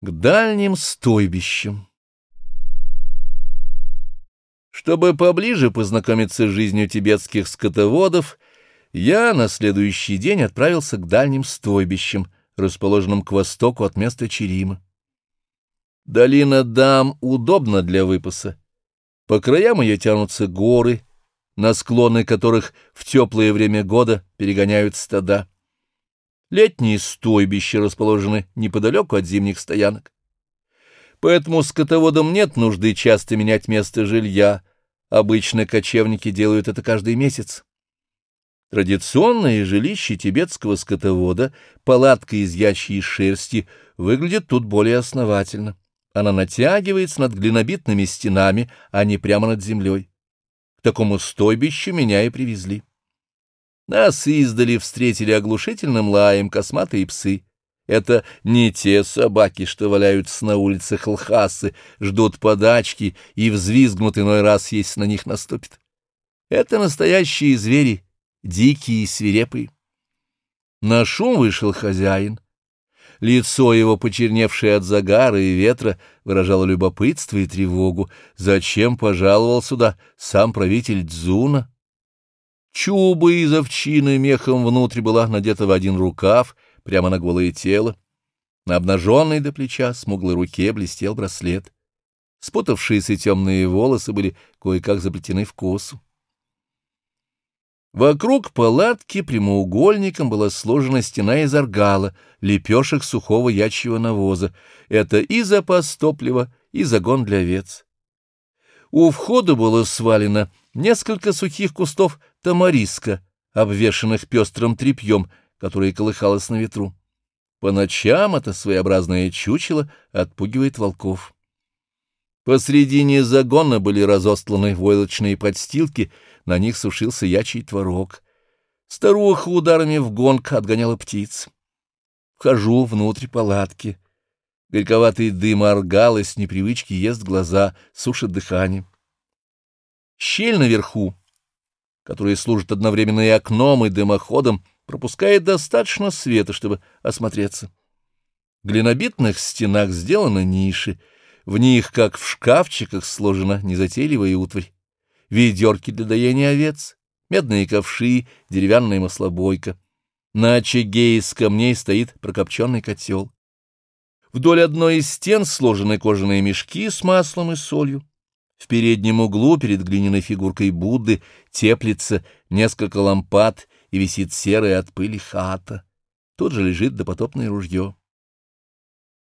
к дальним стойбищам. Чтобы поближе познакомиться с жизнью тибетских скотоводов, я на следующий день отправился к дальним стойбищам, расположенным к востоку от места Черима. Долина Дам удобна для выпаса. По краям ее тянутся горы, на склоны которых в теплое время года перегоняют стада. Летние стойбища расположены неподалеку от зимних стоянок. Поэтому скотоводам нет нужды часто менять место жилья. Обычно кочевники делают это каждый месяц. Традиционное жилище тибетского скотовода, палатка из ячьей шерсти, выглядит тут более основательно. Она натягивается над глинобитными стенами, а не прямо над землей. К такому стойбищу меня и привезли. Нас издали встретили оглушительным лаем косматые псы. Это не те собаки, что валяются на улицах Лхасы, ждут подачки и взвизгнут иной раз, если на них наступит. Это настоящие звери, дикие и свирепые. На шум вышел хозяин. Лицо его, почерневшее от загара и ветра, выражало любопытство и тревогу. Зачем пожаловал сюда сам правитель Дзуна? Чуба из овчины мехом внутрь была надета в один рукав, прямо на голое тело. На обнаженной до плеча смуглой руке блестел браслет. Спутавшиеся темные волосы были кое-как заплетены в косу. Вокруг палатки прямоугольником была сложена стена из аргала, лепешек сухого ячьего навоза. Это и запас топлива, и загон для овец. У входа было свалено несколько сухих кустов тамариска, обвешанных пестрым тряпьем, которое колыхалось на ветру. По ночам это своеобразное чучело отпугивает волков. Посредине загона были разостланы войлочные подстилки, на них сушился ячий творог. Старуха ударами в гонг отгоняла птиц. Вхожу внутрь палатки. Горьковатый дым оргала с непривычки ест глаза, сушит дыхание. Щель наверху, которая служит одновременно и окном, и дымоходом, пропускает достаточно света, чтобы осмотреться. В глинобитных стенах сделаны ниши, в них, как в шкафчиках, сложена незатейливая утварь. Ведерки для доения овец, медные ковши, деревянная маслобойка. На очаге из камней стоит прокопченный котел. Вдоль одной из стен сложены кожаные мешки с маслом и солью. В переднем углу перед глиняной фигуркой Будды теплится несколько лампад и висит серая от пыли хата. Тут же лежит допотопное ружье.